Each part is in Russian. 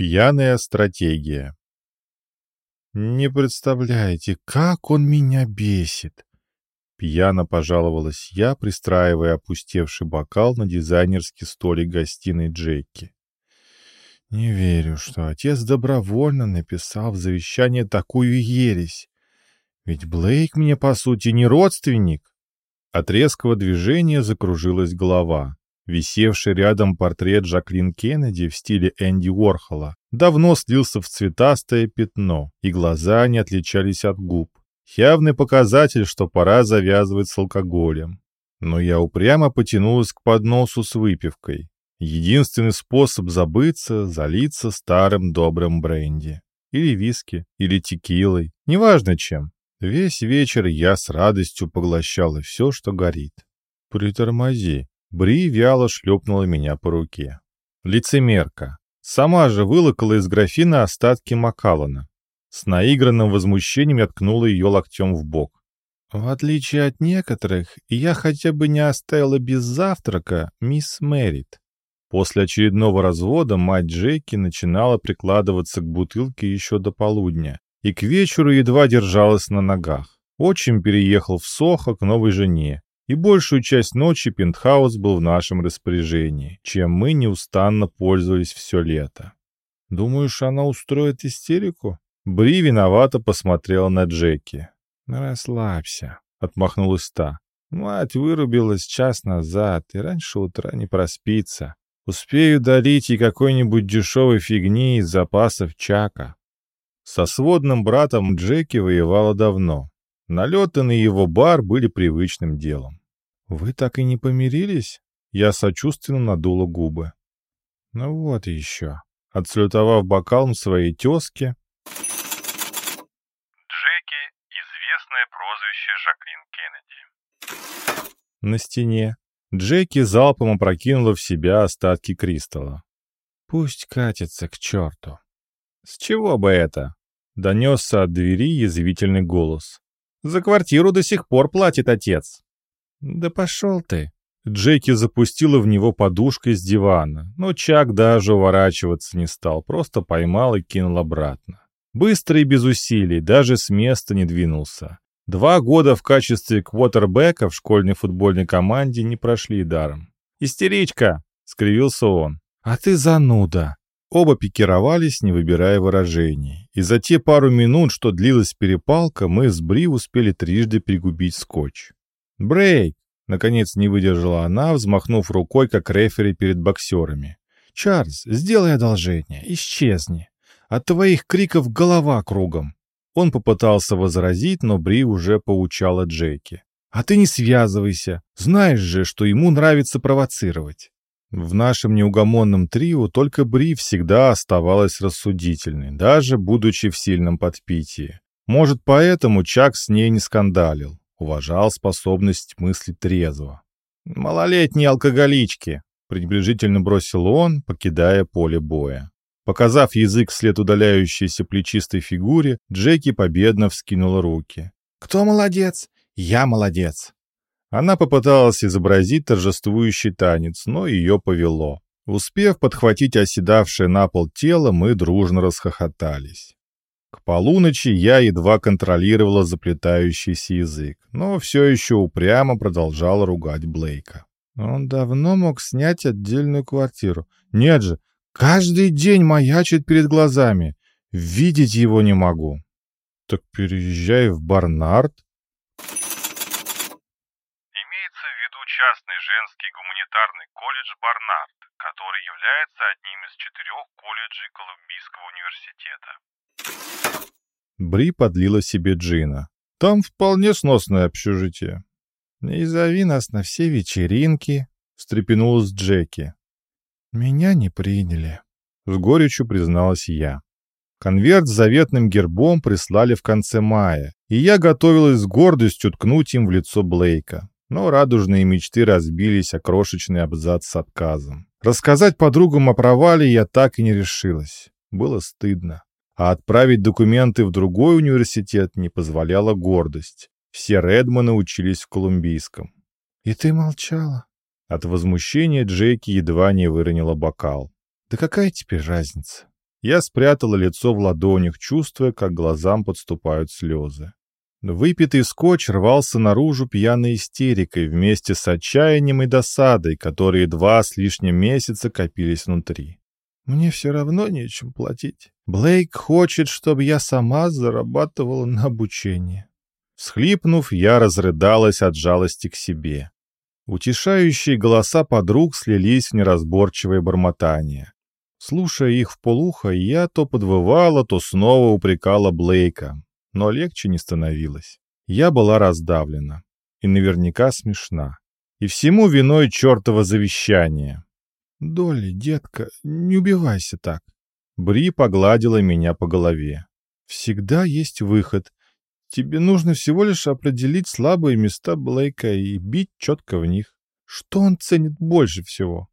Пьяная стратегия. «Не представляете, как он меня бесит!» Пьяно пожаловалась я, пристраивая опустевший бокал на дизайнерский столик гостиной Джеки. «Не верю, что отец добровольно написал в завещание такую ересь. Ведь Блейк мне, по сути, не родственник». От резкого движения закружилась голова. Висевший рядом портрет Жаклин Кеннеди в стиле Энди Уорхола давно слился в цветастое пятно, и глаза не отличались от губ. Явный показатель, что пора завязывать с алкоголем. Но я упрямо потянулась к подносу с выпивкой. Единственный способ забыться — залиться старым добрым бренди. Или виски, или текилой, неважно чем. Весь вечер я с радостью поглощала все, что горит. «Притормози», Бри вяло шлепнула меня по руке. Лицемерка. Сама же вылокала из графина остатки Макалана. С наигранным возмущением я ткнула ее локтем в бок. «В отличие от некоторых, я хотя бы не оставила без завтрака мисс Мэрит». После очередного развода мать Джеки начинала прикладываться к бутылке еще до полудня, и к вечеру едва держалась на ногах. Отчим переехал в Сохо к новой жене, и большую часть ночи пентхаус был в нашем распоряжении, чем мы неустанно пользовались все лето. «Думаешь, она устроит истерику?» Бри виновато посмотрела на Джеки. «Расслабься», — отмахнулась та. «Мать вырубилась час назад, и раньше утра не проспится. Успею дарить ей какой-нибудь дешевой фигни из запасов Чака». Со сводным братом Джеки воевала давно. Налеты на его бар были привычным делом. «Вы так и не помирились?» Я сочувственно надула губы. «Ну вот еще». Отслютовав бокалом своей тезке... Джеки — известное прозвище Жаклин Кеннеди. На стене Джеки залпом опрокинула в себя остатки кристалла. «Пусть катится к черту». «С чего бы это?» — донесся от двери язвительный голос. «За квартиру до сих пор платит отец». «Да пошел ты!» Джеки запустила в него подушкой с дивана, но Чак даже уворачиваться не стал, просто поймал и кинул обратно. Быстро и без усилий, даже с места не двинулся. Два года в качестве квотербека в школьной футбольной команде не прошли даром. «Истеричка!» — скривился он. «А ты зануда!» Оба пикировались, не выбирая выражений. И за те пару минут, что длилась перепалка, мы с Бри успели трижды пригубить скотч. «Брейк!» — наконец не выдержала она, взмахнув рукой, как рефери перед боксерами. «Чарльз, сделай одолжение, исчезни. От твоих криков голова кругом». Он попытался возразить, но Бри уже поучала Джеки. «А ты не связывайся. Знаешь же, что ему нравится провоцировать». В нашем неугомонном трио только Бри всегда оставалась рассудительной, даже будучи в сильном подпитии. Может, поэтому Чак с ней не скандалил уважал способность мыслить трезво. «Малолетние алкоголички», — пренебрежительно бросил он, покидая поле боя. Показав язык вслед удаляющейся плечистой фигуре, Джеки победно вскинула руки. «Кто молодец? Я молодец!» Она попыталась изобразить торжествующий танец, но ее повело. Успев подхватить оседавшее на пол тело, мы дружно расхохотались. Полуночи я едва контролировала заплетающийся язык, но все еще упрямо продолжала ругать Блейка. Он давно мог снять отдельную квартиру. Нет же, каждый день маячит перед глазами. Видеть его не могу. Так переезжай в Барнард. Имеется в виду частный женский гуманитарный колледж Барнард, который является одним из четырех колледжей Колумбийского университета. Бри подлила себе джина. Там вполне сносное общежитие. «Не зови нас на все вечеринки», — встрепенулась Джеки. «Меня не приняли», — с горечью призналась я. Конверт с заветным гербом прислали в конце мая, и я готовилась с гордостью ткнуть им в лицо Блейка. Но радужные мечты разбились о крошечный абзац с отказом. Рассказать подругам о провале я так и не решилась. Было стыдно а отправить документы в другой университет не позволяла гордость. Все Редманы учились в Колумбийском. «И ты молчала?» От возмущения Джеки едва не выронила бокал. «Да какая теперь разница? Я спрятала лицо в ладонях, чувствуя, как глазам подступают слезы. Выпитый скотч рвался наружу пьяной истерикой вместе с отчаянием и досадой, которые два с лишним месяца копились внутри. Мне все равно нечем платить. Блейк хочет, чтобы я сама зарабатывала на обучение. Схлипнув, я разрыдалась от жалости к себе. Утешающие голоса подруг слились в неразборчивое бормотание. Слушая их в полухо, я то подвывала, то снова упрекала Блейка, но легче не становилось. Я была раздавлена и наверняка смешна. И всему виной чертово завещание. «Долли, детка, не убивайся так». Бри погладила меня по голове. «Всегда есть выход, Тебе нужно всего лишь определить слабые места Блейка и бить четко в них. Что он ценит больше всего?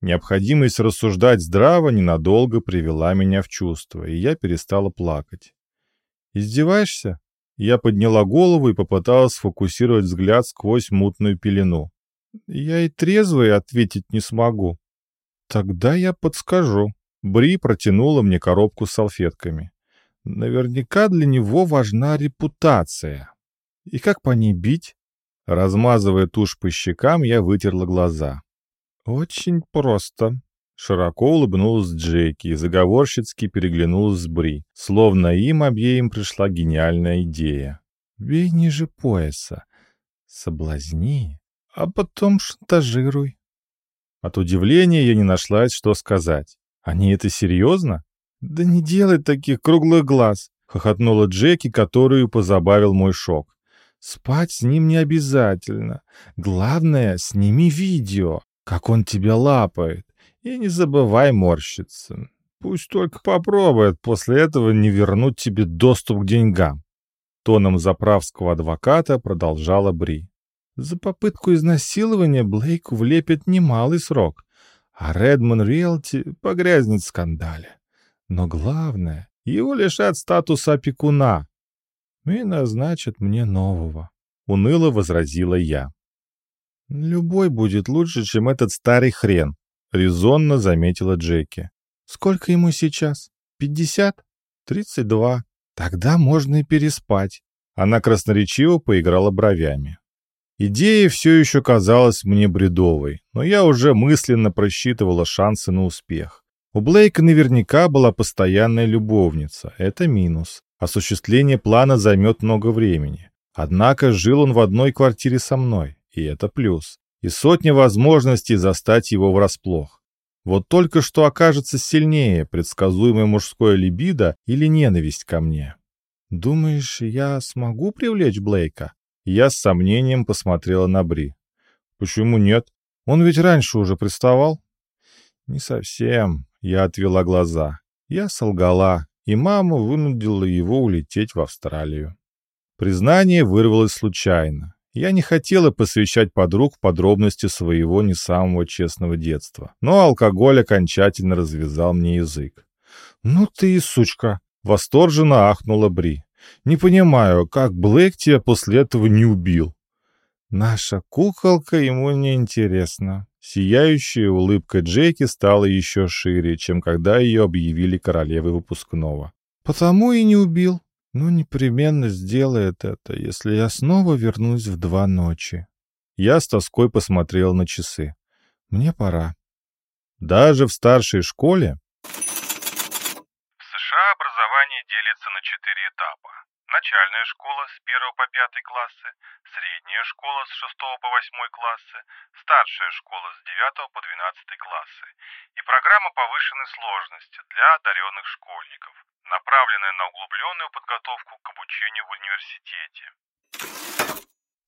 Необходимость рассуждать здраво ненадолго привела меня в чувство, и я перестала плакать. «Издеваешься?» Я подняла голову и попыталась сфокусировать взгляд сквозь мутную пелену. «Я и трезвый ответить не смогу». «Тогда я подскажу». Бри протянула мне коробку с салфетками. Наверняка для него важна репутация. И как по ней бить? Размазывая тушь по щекам, я вытерла глаза. Очень просто. Широко улыбнулась Джеки и заговорщицки переглянулась с Бри, словно им обеим пришла гениальная идея. «Бей ниже пояса, соблазни, а потом шантажируй». От удивления я не нашлась, что сказать. Они это серьезно? «Да не делай таких круглых глаз!» — хохотнула Джеки, которую позабавил мой шок. «Спать с ним не обязательно. Главное, сними видео, как он тебя лапает, и не забывай морщиться. Пусть только попробует после этого не вернуть тебе доступ к деньгам». Тоном заправского адвоката продолжала Бри. «За попытку изнасилования Блейку влепит немалый срок, а Редмон Риэлти погрязнет в скандале. Но главное, его лишат статуса опекуна и назначат мне нового. Уныло возразила я. «Любой будет лучше, чем этот старый хрен», — резонно заметила Джеки. «Сколько ему сейчас? Пятьдесят? Тридцать два. Тогда можно и переспать». Она красноречиво поиграла бровями. Идея все еще казалась мне бредовой, но я уже мысленно просчитывала шансы на успех. У Блейка наверняка была постоянная любовница, это минус. Осуществление плана займет много времени. Однако жил он в одной квартире со мной, и это плюс. И сотня возможностей застать его врасплох. Вот только что окажется сильнее предсказуемое мужское либидо или ненависть ко мне. «Думаешь, я смогу привлечь Блейка?» Я с сомнением посмотрела на Бри. «Почему нет? Он ведь раньше уже приставал?» «Не совсем. Я отвела глаза. Я солгала, и мама вынудила его улететь в Австралию. Признание вырвалось случайно. Я не хотела посвящать подруг подробности своего не самого честного детства. Но алкоголь окончательно развязал мне язык. «Ну ты и сучка!» — восторженно ахнула Бри. «Не понимаю, как Блэк тебя после этого не убил?» «Наша куколка ему не интересна», Сияющая улыбка Джеки стала еще шире, чем когда ее объявили королевой выпускного. «Потому и не убил. Но непременно сделает это, если я снова вернусь в два ночи». Я с тоской посмотрел на часы. «Мне пора». Даже в старшей школе? В США образование делится на четыре этапа. Начальная школа с 1 по 5 классы, средняя школа с 6 по 8 классы, старшая школа с 9 по 12 классы и программа повышенной сложности для одаренных школьников, направленная на углубленную подготовку к обучению в университете.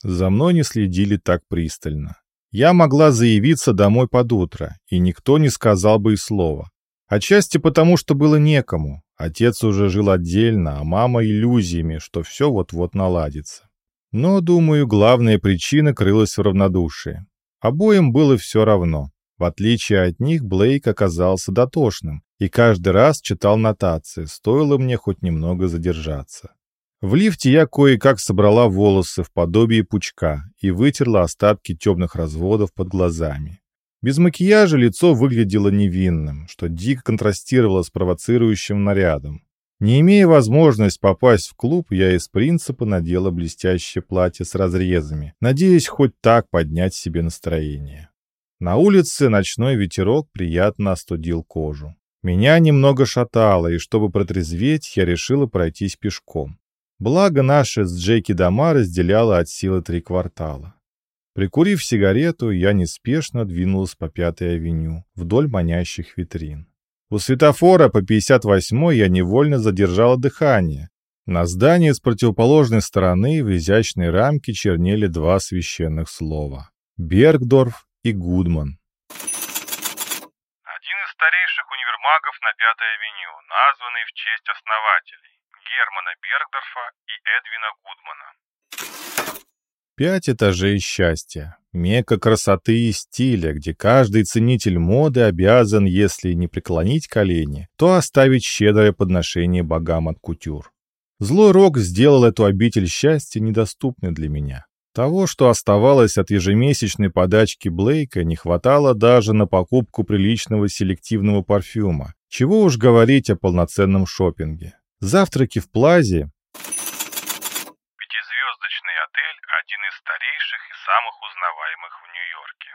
За мной не следили так пристально. Я могла заявиться домой под утро, и никто не сказал бы и слова. Отчасти потому, что было некому. Отец уже жил отдельно, а мама иллюзиями, что все вот-вот наладится. Но, думаю, главная причина крылась в равнодушии. Обоим было все равно. В отличие от них, Блейк оказался дотошным и каждый раз читал нотации, стоило мне хоть немного задержаться. В лифте я кое-как собрала волосы в подобие пучка и вытерла остатки темных разводов под глазами. Без макияжа лицо выглядело невинным, что дико контрастировало с провоцирующим нарядом. Не имея возможности попасть в клуб, я из принципа надела блестящее платье с разрезами, надеясь хоть так поднять себе настроение. На улице ночной ветерок приятно остудил кожу. Меня немного шатало, и чтобы протрезветь, я решила пройтись пешком. Благо, наши с Джеки дома разделяло от силы три квартала. Прикурив сигарету, я неспешно двинулась по Пятой авеню, вдоль манящих витрин. У светофора по 58-й я невольно задержала дыхание. На здании с противоположной стороны в изящной рамке чернели два священных слова — Бергдорф и Гудман. Один из старейших универмагов на Пятой авеню, названный в честь основателей Германа Бергдорфа и Эдвина Гудмана. Пять этажей счастья. Мека красоты и стиля, где каждый ценитель моды обязан, если не преклонить колени, то оставить щедрое подношение богам от кутюр. Злой Рок сделал эту обитель счастья недоступной для меня. Того, что оставалось от ежемесячной подачки Блейка, не хватало даже на покупку приличного селективного парфюма. Чего уж говорить о полноценном шопинге. Завтраки в Плазе Пятизвездочный один из старейших и самых узнаваемых в Нью-Йорке.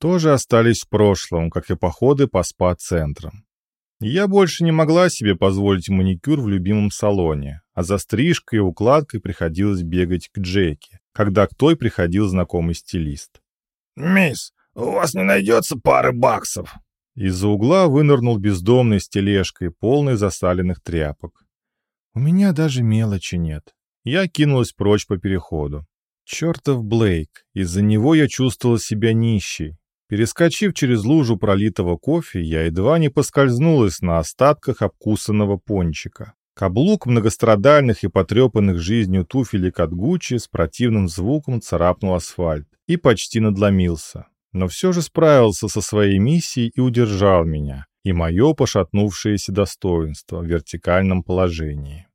тоже остались в прошлом, как и походы по спа-центрам. Я больше не могла себе позволить маникюр в любимом салоне, а за стрижкой и укладкой приходилось бегать к Джеки, когда к той приходил знакомый стилист. «Мисс, у вас не найдется пары баксов?» Из-за угла вынырнул бездомный с тележкой, полной засаленных тряпок. У меня даже мелочи нет. Я кинулась прочь по переходу. Чертов Блейк, из-за него я чувствовала себя нищей. Перескочив через лужу пролитого кофе, я едва не поскользнулась на остатках обкусанного пончика. Каблук многострадальных и потрепанных жизнью туфелек от Гуччи с противным звуком царапнул асфальт и почти надломился. Но все же справился со своей миссией и удержал меня, и мое пошатнувшееся достоинство в вертикальном положении.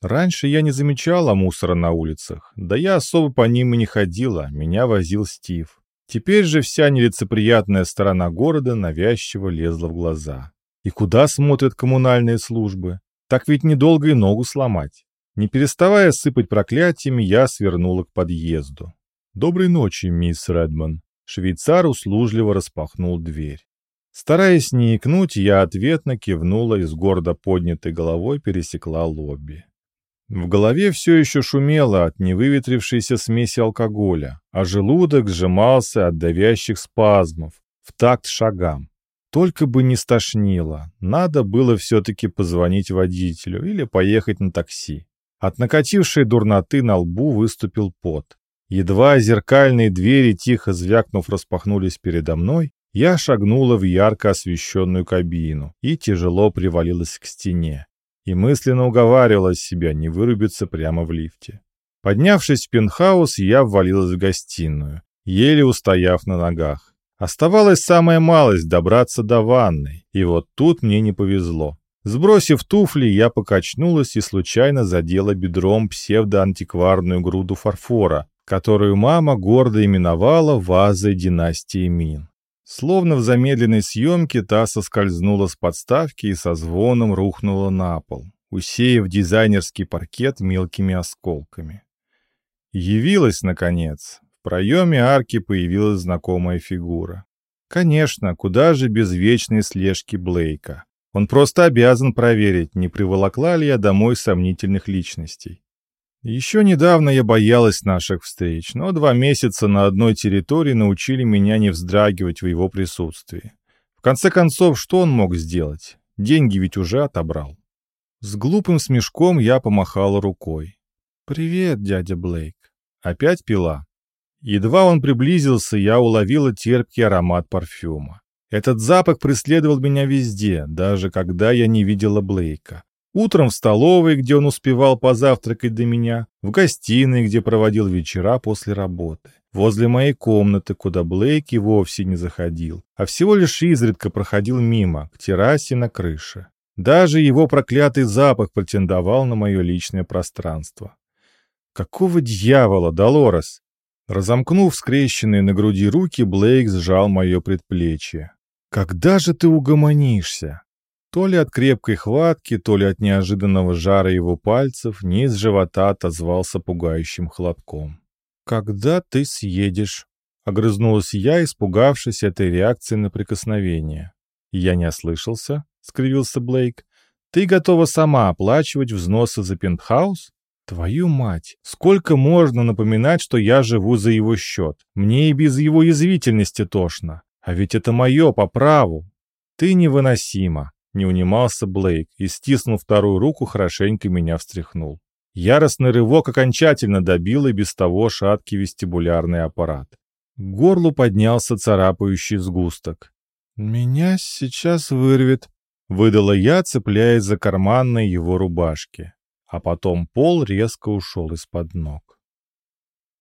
Раньше я не замечала мусора на улицах, да я особо по ним и не ходила, меня возил Стив. Теперь же вся нелицеприятная сторона города навязчиво лезла в глаза. И куда смотрят коммунальные службы? Так ведь недолго и ногу сломать. Не переставая сыпать проклятиями, я свернула к подъезду. «Доброй ночи, мисс Редман». Швейцар услужливо распахнул дверь. Стараясь не икнуть, я ответно кивнула и с гордо поднятой головой пересекла лобби. В голове все еще шумело от невыветрившейся смеси алкоголя, а желудок сжимался от давящих спазмов в такт шагам. Только бы не стошнило, надо было все-таки позвонить водителю или поехать на такси. От накатившей дурноты на лбу выступил пот. Едва зеркальные двери, тихо звякнув, распахнулись передо мной, я шагнула в ярко освещенную кабину и тяжело привалилась к стене и мысленно уговаривала себя не вырубиться прямо в лифте. Поднявшись в пентхаус, я ввалилась в гостиную, еле устояв на ногах. Оставалась самая малость добраться до ванной, и вот тут мне не повезло. Сбросив туфли, я покачнулась и случайно задела бедром псевдоантикварную груду фарфора, которую мама гордо именовала вазой династии Мин. Словно в замедленной съемке та соскользнула с подставки и со звоном рухнула на пол, усеяв дизайнерский паркет мелкими осколками. Явилась, наконец. В проеме арки появилась знакомая фигура. Конечно, куда же без вечной слежки Блейка. Он просто обязан проверить, не приволокла ли я домой сомнительных личностей. Еще недавно я боялась наших встреч, но два месяца на одной территории научили меня не вздрагивать в его присутствии. В конце концов, что он мог сделать? Деньги ведь уже отобрал. С глупым смешком я помахала рукой. «Привет, дядя Блейк». Опять пила. Едва он приблизился, я уловила терпкий аромат парфюма. Этот запах преследовал меня везде, даже когда я не видела Блейка. Утром в столовой, где он успевал позавтракать до меня, в гостиной, где проводил вечера после работы, возле моей комнаты, куда Блейк и вовсе не заходил, а всего лишь изредка проходил мимо, к террасе на крыше. Даже его проклятый запах претендовал на мое личное пространство. Какого дьявола, Долорес? Разомкнув скрещенные на груди руки, Блейк сжал мое предплечье. «Когда же ты угомонишься?» То ли от крепкой хватки, то ли от неожиданного жара его пальцев низ живота отозвался пугающим хлопком. «Когда ты съедешь?» — огрызнулась я, испугавшись этой реакции на прикосновение. «Я не ослышался?» — скривился Блейк. «Ты готова сама оплачивать взносы за пентхаус?» «Твою мать! Сколько можно напоминать, что я живу за его счет? Мне и без его язвительности тошно. А ведь это мое по праву. Ты невыносима!» Не унимался Блейк и, стиснув вторую руку, хорошенько меня встряхнул. Яростный рывок окончательно добил и без того шаткий вестибулярный аппарат. К горлу поднялся царапающий сгусток. «Меня сейчас вырвет», — выдала я, цепляясь за карманной его рубашки. А потом пол резко ушел из-под ног.